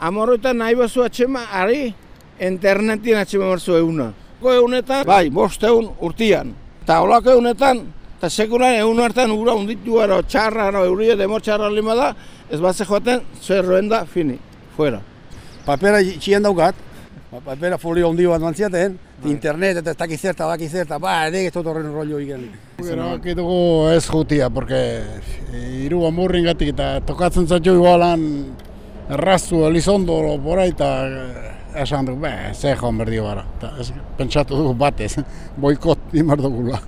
Amorroetan nahi bazu atxema, ari, internetien atxema marzu euna. Ko egunetan, bai, bosteun urtian. Eta holako egunetan, eta sekulan egun hartan ura unditu ero, txarra, no, euria, demor txarra lima da, ez bat joaten, zerroen da, fini, fuera. Papera txien daukat, pa- papera folio handi bat mantziaten, internet eta ez dakiz zerta, dakiz zerta, ba, ere ez dut horren rollo igen. Erabaki dugu ez jutia, porque hiru amurrin gatik eta tokatzen zatxo igualan erraztu Elizondo bora eta eh, esan dugu, be, ze joan berdi gara. Eta pentsatu dugu batez, boikot imar dugula.